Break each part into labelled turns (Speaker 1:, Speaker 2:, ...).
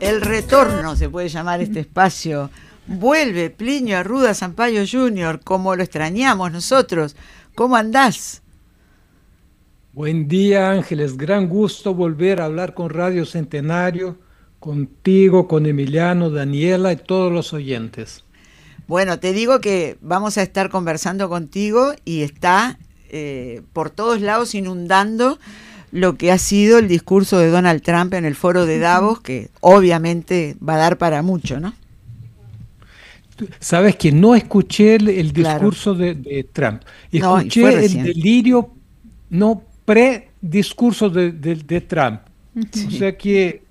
Speaker 1: El retorno se puede llamar este espacio. Vuelve Plinio Arruda Sampaio Jr., como lo extrañamos nosotros. ¿Cómo andás?
Speaker 2: Buen día Ángeles, gran gusto volver a hablar con Radio Centenario, contigo, con Emiliano, Daniela y todos los oyentes.
Speaker 1: Bueno, te digo que vamos a estar conversando contigo y está eh, por todos lados inundando lo que ha sido el discurso de Donald Trump en el foro de Davos, que obviamente va a dar para mucho, ¿no?
Speaker 2: Sabes que no escuché el, el
Speaker 1: Claro.
Speaker 2: discurso de, de Trump, escuché el delirio, no pre-discurso de, de- de Trump. O sea que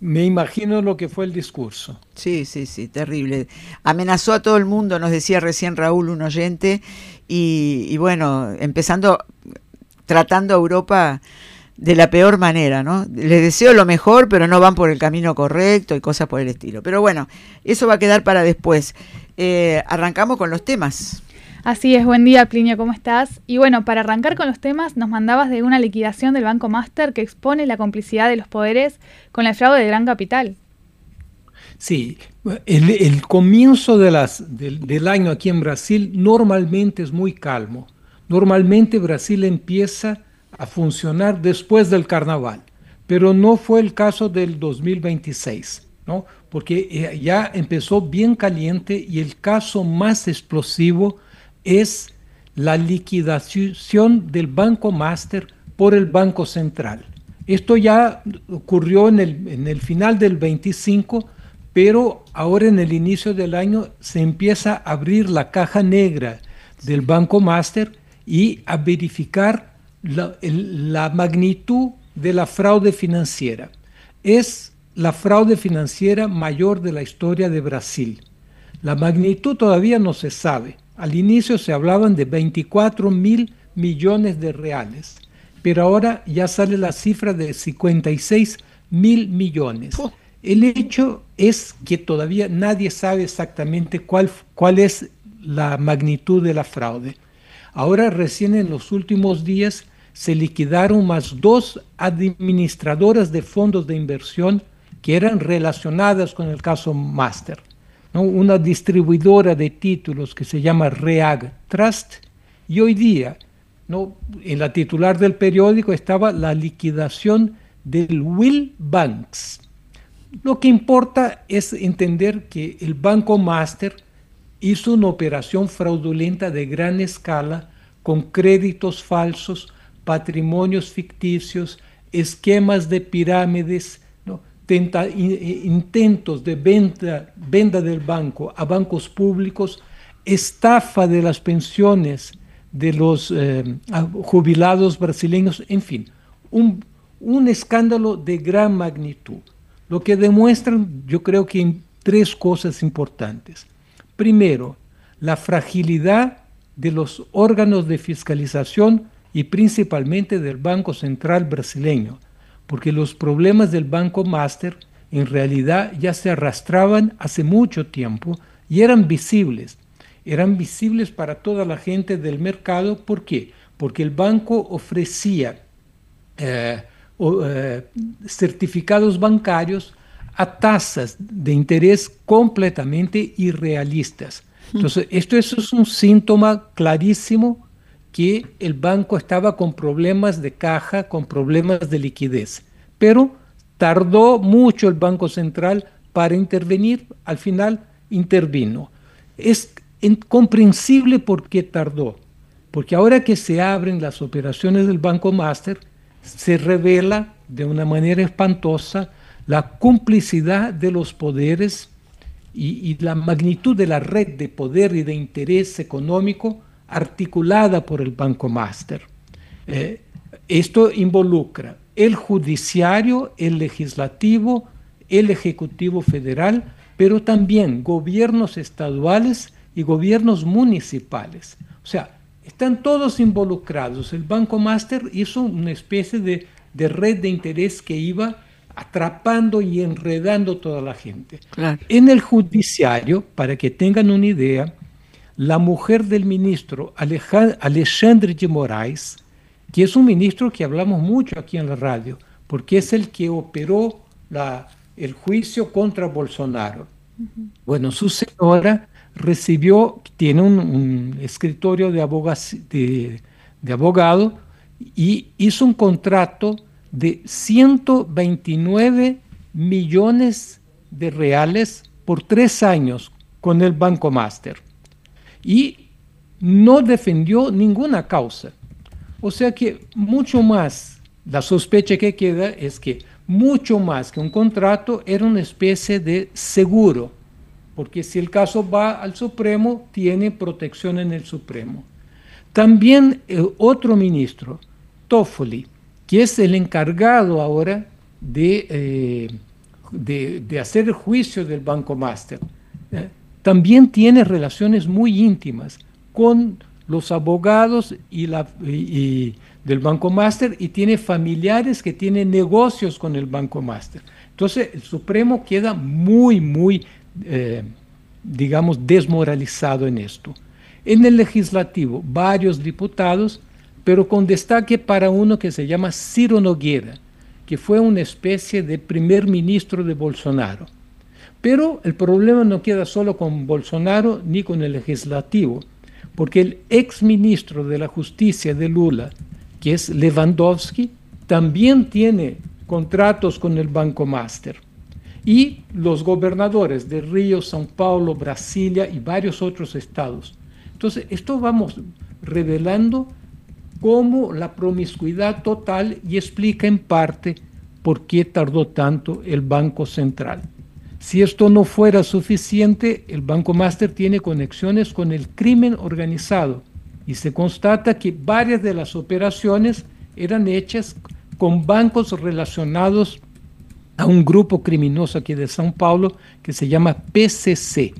Speaker 2: me imagino lo que fue el discurso.
Speaker 1: Sí, sí, sí, terrible. Amenazó a todo el mundo, nos decía recién Raúl, un oyente, y, y bueno, empezando, tratando a Europa de la peor manera, ¿no? Les deseo lo mejor, pero no van por el camino correcto y cosas por el estilo. Pero bueno, eso va a quedar para después. Eh, arrancamos con los temas.
Speaker 3: Así es, buen día Plinio, ¿cómo estás? Y bueno, para arrancar con los temas, nos mandabas de una liquidación del Banco Master que expone la complicidad de los poderes con el fraude de gran capital.
Speaker 2: Sí, el, el comienzo de las, del, del año aquí en Brasil normalmente es muy calmo. Normalmente Brasil empieza a funcionar después del carnaval, pero no fue el caso del 2026, ¿no? Porque eh, ya empezó bien caliente y el caso más explosivo es la liquidación del Banco Master por el Banco Central. Esto ya ocurrió en el, en el final del 25, pero ahora en el inicio del año se empieza a abrir la caja negra del Banco Master y a verificar la, magnitud de la fraude financiera. Es la fraude financiera mayor de la historia de Brasil. La magnitud todavía no se sabe. Al inicio se hablaban de 24 mil millones de reales, pero ahora ya sale la cifra de 56 mil millones. El hecho es que todavía nadie sabe exactamente cuál, cuál es la magnitud de la fraude. Ahora recién en los últimos días se liquidaron más dos administradoras de fondos de inversión que eran relacionadas con el caso Master. ¿no? Una distribuidora de títulos que se llama Reag Trust y hoy día ¿no? en la titular del periódico estaba la liquidación del Will Banks. Lo que importa es entender que el Banco Master hizo una operación fraudulenta de gran escala con créditos falsos, patrimonios ficticios, esquemas de pirámides, intentos de venta, del banco a bancos públicos, estafa de las pensiones de los eh, jubilados brasileños, en fin, un, un escándalo de gran magnitud. Lo que demuestran, yo creo que tres cosas importantes. Primero, la fragilidad de los órganos de fiscalización y principalmente del Banco Central brasileño, porque los problemas del Banco Master en realidad ya se arrastraban hace mucho tiempo y eran visibles. Eran visibles para toda la gente del mercado. ¿Por qué? Porque el banco ofrecía eh, o, eh, certificados bancarios a tasas de interés completamente irrealistas. Entonces, esto eso es un síntoma clarísimo que el banco estaba con problemas de caja, con problemas de liquidez. Pero tardó mucho el Banco Central para intervenir, al final intervino. Es en- comprensible por qué tardó, porque ahora que se abren las operaciones del Banco Master, se revela de una manera espantosa la complicidad de los poderes y la magnitud de la red de poder y de interés económico articulada por el Banco Master. Eh, esto involucra el judiciario, el legislativo, el Ejecutivo Federal, pero también gobiernos estaduales y gobiernos municipales. O sea, están todos involucrados. El Banco Master hizo una especie de, red de interés que iba atrapando y enredando toda la gente. En el judiciario, para que tengan una idea, la mujer del ministro Alexandre de Moraes, que es un ministro que hablamos mucho aquí en la radio, porque es el que operó la, el juicio contra Bolsonaro. Bueno, su señora recibió, tiene un, escritorio de, de, abogado y hizo un contrato de 129 millones de reales por tres años con el Banco Master y no defendió ninguna causa. O sea que mucho más, la sospecha que queda es que mucho más que un contrato era una especie de seguro porque si el caso va al Supremo, tiene protección en el Supremo. También el otro ministro, Toffoli, que es el encargado ahora de, eh, de, hacer el juicio del Banco Master, ¿eh? También tiene relaciones muy íntimas con los abogados y del Banco Master y tiene familiares que tienen negocios con el Banco Master. Entonces el Supremo queda muy, muy eh, digamos, desmoralizado en esto. En el legislativo, varios diputados, pero con destaque para uno que se llama Ciro Noguera, que fue una especie de primer ministro de Bolsonaro. Pero el problema no queda solo con Bolsonaro ni con el legislativo, porque el ex ministro de la Justicia de Lula, que es Lewandowski, también tiene contratos con el Banco Master y los gobernadores de Río, São Paulo, Brasilia y varios otros estados. Entonces, esto vamos revelando cómo la promiscuidad total y explica en parte por qué tardó tanto el Banco Central. Si esto no fuera suficiente, el Banco Master tiene conexiones con el crimen organizado y se constata que varias de las operaciones eran hechas con bancos relacionados a un grupo criminoso aquí de São Paulo que se llama PCC,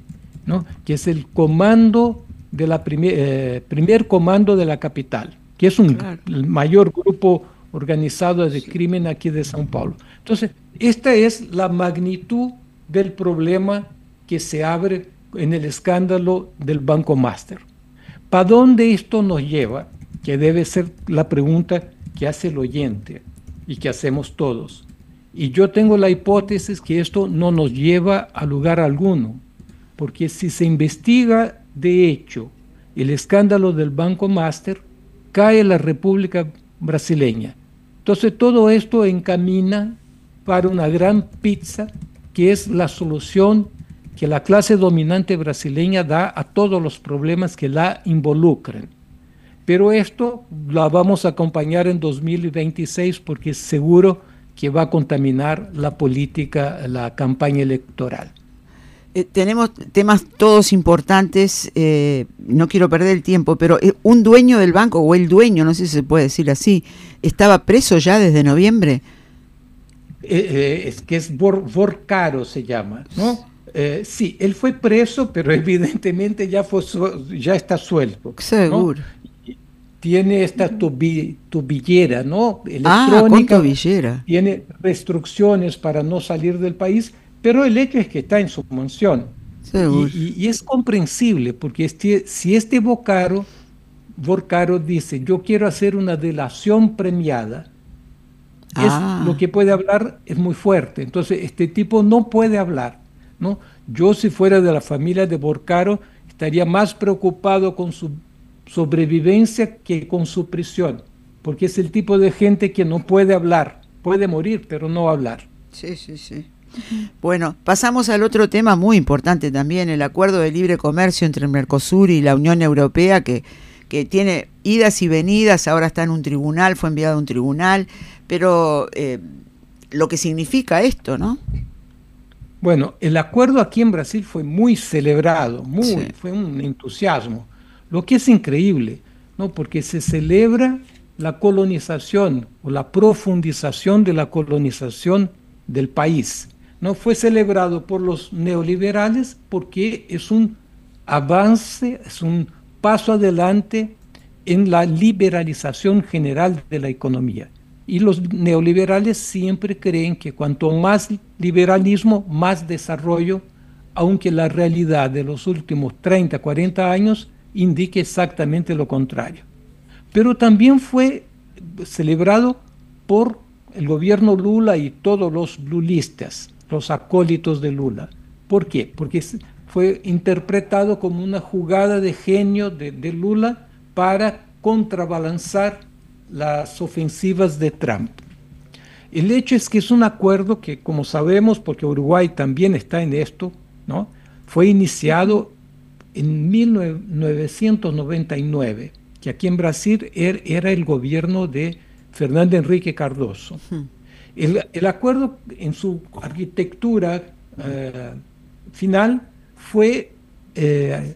Speaker 2: ¿no? que es el comando de la eh, primer comando de la capital, que es un, el mayor grupo organizado de crimen aquí de São Paulo. Entonces, esta es la magnitud del problema que se abre en el escándalo del Banco Master. ¿Para dónde esto nos lleva? Que debe ser la pregunta que hace el oyente y que hacemos todos. Y yo tengo la hipótesis que esto no nos lleva a lugar alguno, porque si se investiga de hecho el escándalo del Banco Master, cae la República Brasileña. Entonces todo esto encamina para una gran pizza que es la solución que la clase dominante brasileña da a todos los problemas que la involucran. Pero esto la vamos a acompañar en 2026 porque seguro que va a contaminar la política, la campaña electoral.
Speaker 1: Eh, tenemos temas todos importantes, eh, no quiero perder el tiempo, pero eh, un dueño del banco, o el dueño, no sé si se puede decir así, ¿estaba preso ya desde noviembre?
Speaker 2: Es que es Vorcaro se llama, ¿no? sí, él fue preso, pero evidentemente ya, fue, ya está suelto.
Speaker 1: Seguro
Speaker 2: tiene esta tubillera, ¿no?
Speaker 1: Ah, Electrónica. Ah,
Speaker 2: Tiene restricciones para no salir del país, pero el hecho es que está en su mansión. Y, es comprensible, porque este, si este Vocaro, Vocaro dice, yo quiero hacer una delación premiada, ah. lo que puede hablar es muy fuerte. Entonces, este tipo no puede hablar, ¿no? Yo si fuera de la familia de Borcaro, estaría más preocupado con su sobrevivencia que con su prisión, porque es el tipo de gente que no puede hablar, puede morir, pero no hablar.
Speaker 1: Sí, sí, sí. Bueno, pasamos al otro tema muy importante también, el acuerdo de libre comercio entre el Mercosur y la Unión Europea, que, que tiene idas y venidas, ahora está en un tribunal, fue enviado a un tribunal, pero eh, lo que significa esto, ¿no?
Speaker 2: Bueno, el acuerdo aquí en Brasil fue muy celebrado, muy, fue un entusiasmo. Lo que es increíble, ¿no? porque se celebra la colonización o la profundización de la colonización del país. no fue celebrado por los neoliberales porque es un avance, es un paso adelante en la liberalización general de la economía. Y los neoliberales siempre creen que cuanto más liberalismo, más desarrollo, aunque la realidad de los últimos 30, 40 años indique exactamente lo contrario. Pero también fue celebrado por el gobierno Lula y todos los lulistas, los acólitos de Lula. ¿Por qué? Porque fue interpretado como una jugada de genio de, de Lula para contrabalanzar las ofensivas de Trump. El hecho es que es un acuerdo que, como sabemos, porque Uruguay también está en esto, ¿no? fue iniciado en 1999, que aquí en Brasil er, era el gobierno de Fernando Enrique Cardoso. El, acuerdo en su arquitectura eh, final fue, eh,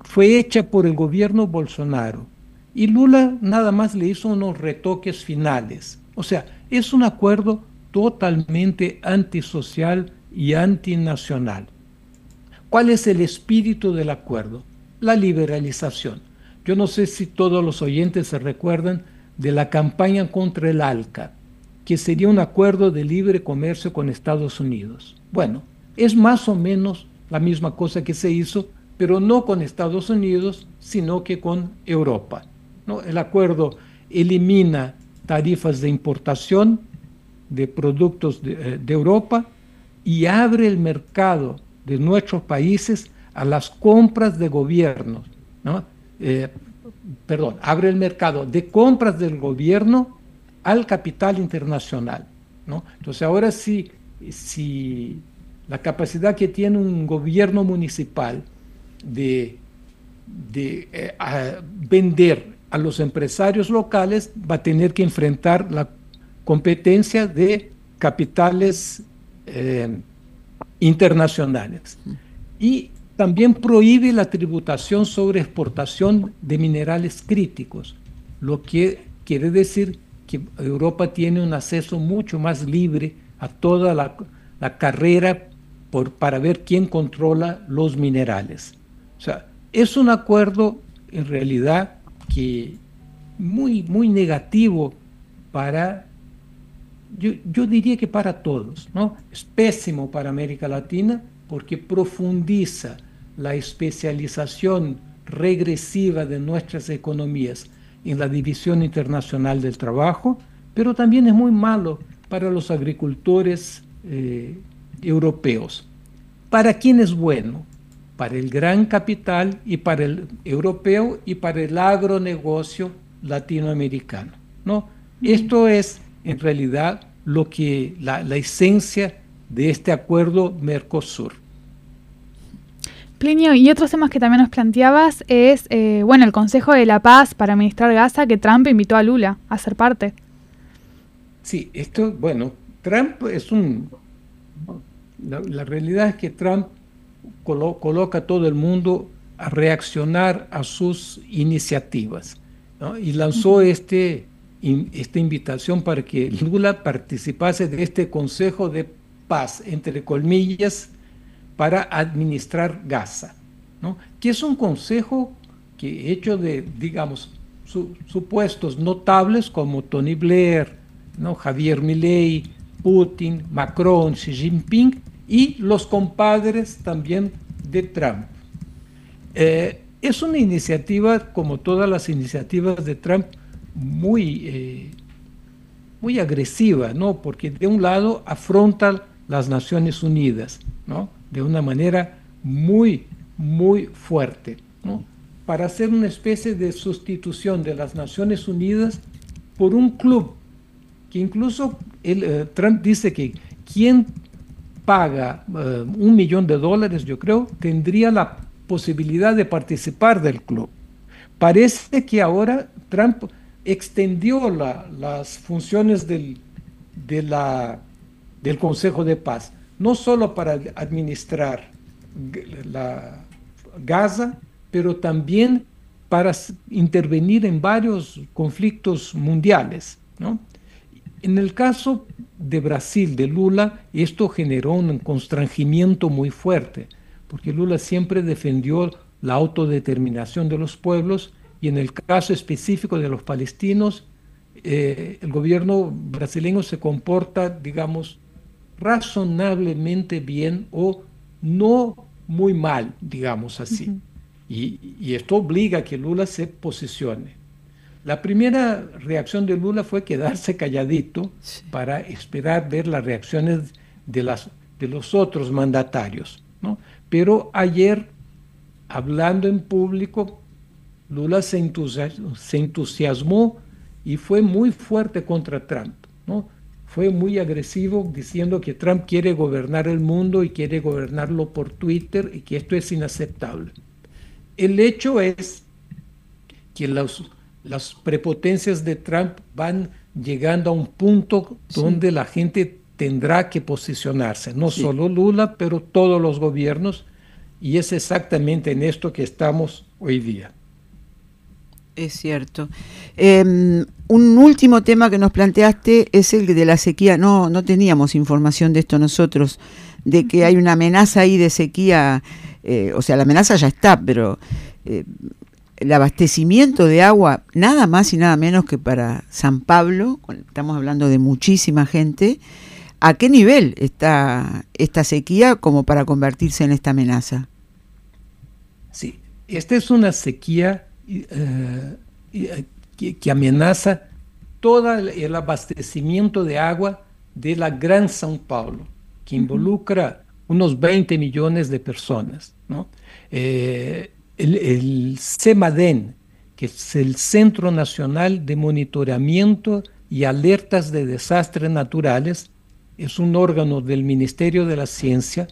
Speaker 2: fue hecha por el gobierno Bolsonaro y Lula nada más le hizo unos retoques finales. O sea, es un acuerdo totalmente antisocial y antinacional. ¿Cuál es el espíritu del acuerdo? La liberalización. Yo no sé si todos los oyentes se recuerdan de la campaña contra el ALCA, que sería un acuerdo de libre comercio con Estados Unidos. Bueno, es más o menos la misma cosa que se hizo, pero no con Estados Unidos, sino que con Europa. El acuerdo elimina tarifas de importación de productos de, eh, Europa y abre el mercado de nuestros países a las compras de gobiernos. Eh, perdón, abre el mercado de compras del gobierno al capital internacional. Entonces ahora sí, si la capacidad que tiene un gobierno municipal de, de eh, vender a los empresarios locales va a tener que enfrentar la competencia de capitales eh, internacionales. Y también prohíbe la tributación sobre exportación de minerales críticos, lo que quiere decir que Europa tiene un acceso mucho más libre a toda la, carrera por, para ver quién controla los minerales. O sea, es un acuerdo en realidad que muy, muy negativo para, yo, diría que para todos, ¿no? Es pésimo para América Latina porque profundiza la especialización regresiva de nuestras economías en la división internacional del trabajo, pero también es muy malo para los agricultores eh, europeos. ¿Para quién es bueno? Para el gran capital y para el europeo y para el agronegocio latinoamericano. ¿no? Esto es en realidad lo que la, esencia de este acuerdo Mercosur.
Speaker 3: Plinio, y otros temas que también nos planteabas es, eh, bueno, el Consejo de la Paz para administrar Gaza que Trump invitó a Lula a ser parte.
Speaker 2: Sí, esto, bueno, Trump es un... la realidad es que Trump coloca a todo el mundo a reaccionar a sus iniciativas. Y lanzó este, esta invitación para que Lula participase de este Consejo de Paz, entre colmillas, para administrar Gaza, que es un consejo que hecho de, digamos, supuestos notables como Tony Blair, ¿no? Javier Milei, Putin, Macron, Xi Jinping, y los compadres también de Trump. Eh, es una iniciativa, como todas las iniciativas de Trump, muy, eh, muy agresiva, ¿no? porque de un lado afronta las Naciones Unidas ¿no? de una manera muy, muy fuerte, ¿no? para hacer una especie de sustitución de las Naciones Unidas por un club que incluso el, eh, Trump dice que quien paga eh, un millón de dólares, yo creo, tendría la posibilidad de participar del club. Parece que ahora Trump extendió las funciones del, del Consejo de Paz, no solo para administrar la Gaza, pero también para intervenir en varios conflictos mundiales. En el caso de Brasil, de Lula, esto generó un constrangimiento muy fuerte, porque Lula siempre defendió la autodeterminación de los pueblos y en el caso específico de los palestinos, eh, el gobierno brasileño se comporta, digamos, razonablemente bien o no muy mal, digamos así. y, esto obliga a que Lula se posicione. La primera reacción de Lula fue quedarse calladito para esperar ver las reacciones de, las, de los otros mandatarios. ¿no? Pero ayer, hablando en público, Lula se entusiasmó, se entusiasmó y fue muy fuerte contra Trump. ¿no? Fue muy agresivo diciendo que Trump quiere gobernar el mundo y quiere gobernarlo por Twitter y que esto es inaceptable. El hecho es que los, las prepotencias de Trump van llegando a un punto donde la gente tendrá que posicionarse, no solo Lula, pero todos los gobiernos, y es exactamente en esto que estamos hoy día.
Speaker 1: Es cierto. Em, un último tema que nos planteaste es el de la sequía. No, no teníamos información de esto nosotros, de que hay una amenaza ahí de sequía. Eh, o sea, la amenaza ya está, pero eh, el abastecimiento de agua, nada más y nada menos que para San Pablo, estamos hablando de muchísima gente, ¿a qué nivel está esta sequía como para convertirse en esta amenaza?
Speaker 2: Sí, esta es una sequía eh, eh, que, amenaza todo el abastecimiento de agua de la Gran São Paulo, que involucra unos 20 millones de personas. Eh, el, el CEMADEN, que es el Centro Nacional de Monitoramiento y Alertas de Desastres Naturales, es un órgano del Ministerio de la Ciencia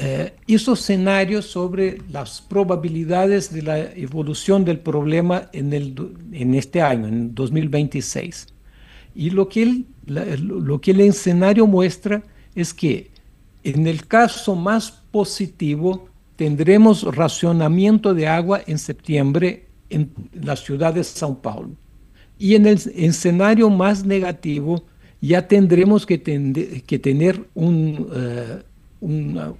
Speaker 2: eh, hizo escenarios sobre las probabilidades de la evolución del problema en, el, en este año, en 2026. Y lo que, el, lo que el escenario muestra es que en el caso más positivo tendremos racionamiento de agua en septiembre en la ciudad de São Paulo. Y en el escenario más negativo ya tendremos que, que tener un, uh, una,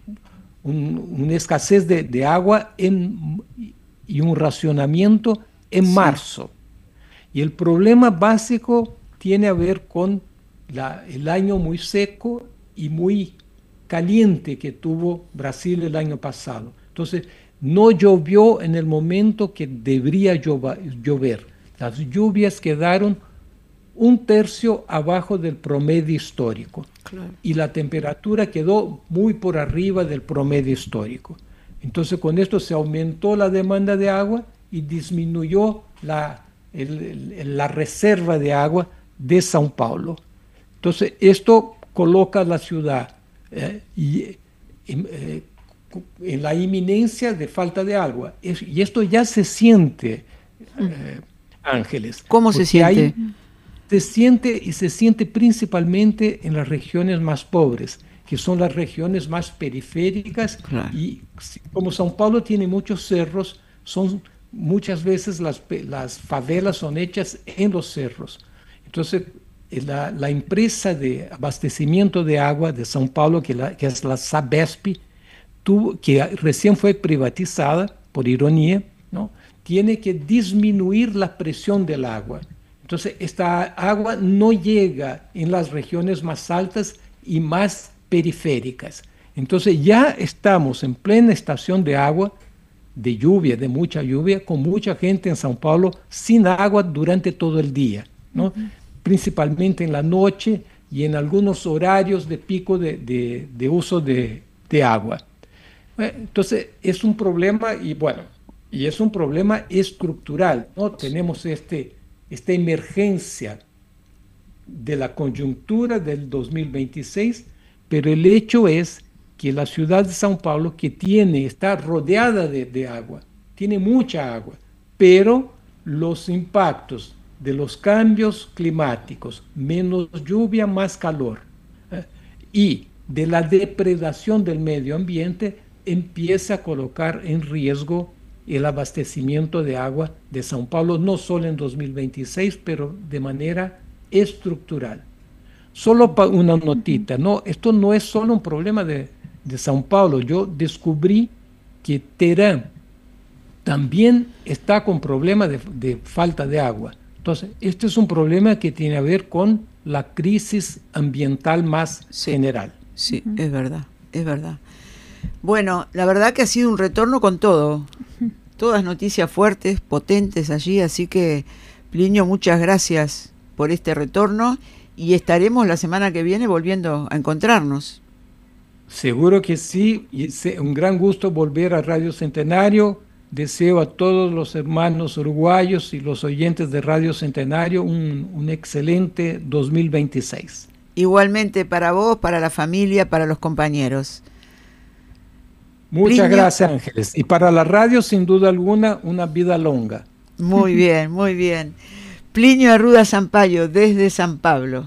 Speaker 2: una escasez de, agua en, y un racionamiento en marzo. Y el problema básico tiene a ver con la, el año muy seco y muy caliente que tuvo Brasil el año pasado. Entonces, no llovió en el momento que debería llover. Las lluvias quedaron un tercio abajo del promedio histórico y la temperatura quedó muy por arriba del promedio histórico. Entonces con esto se aumentó la demanda de agua y disminuyó la, la reserva de agua de São Paulo. Entonces esto coloca a la ciudad eh, y, eh, en la inminencia de falta de agua. y esto ya se siente, eh, Ángeles.
Speaker 1: ¿Cómo se siente?
Speaker 2: se siente y se siente principalmente en las regiones más pobres, que son las regiones más periféricas y como São Paulo tiene muchos cerros, son muchas veces las, las favelas son hechas en los cerros. Entonces, la, la, empresa de abastecimiento de agua de São Paulo, que, la, que es la Sabesp, tuvo, que recién fue privatizada, por ironía, ¿no? tiene que disminuir la presión del agua. Entonces, esta agua no llega en las regiones más altas y más periféricas. Entonces, ya estamos en plena estación de agua, de lluvia, de mucha lluvia, con mucha gente en São Paulo sin agua durante todo el día, ¿no? Principalmente en la noche y en algunos horarios de pico de, uso de, de agua. Entonces, es un problema y bueno, y es un problema estructural, ¿no? Tenemos este esta emergencia de la coyuntura del 2026, pero el hecho es que la ciudad de São Paulo, que tiene, está rodeada de, agua, tiene mucha agua, pero los impactos de los cambios climáticos, menos lluvia, más calor, ¿eh? y de la depredación del medio ambiente, empieza a colocar en riesgo el abastecimiento de agua de São Paulo, no solo en 2026, pero de manera estructural. Solo una notita, no, esto no es solo un problema de, de São Paulo. Yo descubrí que Terán también está con problemas de, de, falta de agua. Entonces, este es un problema que tiene a ver con la crisis ambiental más general.
Speaker 1: Sí, es verdad, es verdad. Bueno, la verdad que ha sido un retorno con todo. Todas noticias fuertes, potentes allí, así que Plinio, muchas gracias por este retorno y estaremos la semana que viene volviendo a encontrarnos.
Speaker 2: Seguro que sí, y es un gran gusto volver a Radio Centenario. Deseo a todos los hermanos uruguayos y los oyentes de Radio Centenario un, un excelente 2026.
Speaker 1: Igualmente para vos, para la familia, para los compañeros.
Speaker 2: Muchas gracias, Ángeles. Y para la radio, sin duda alguna, una vida longa.
Speaker 1: Muy bien, muy bien. Plinio Arruda Sampaio, desde San Pablo.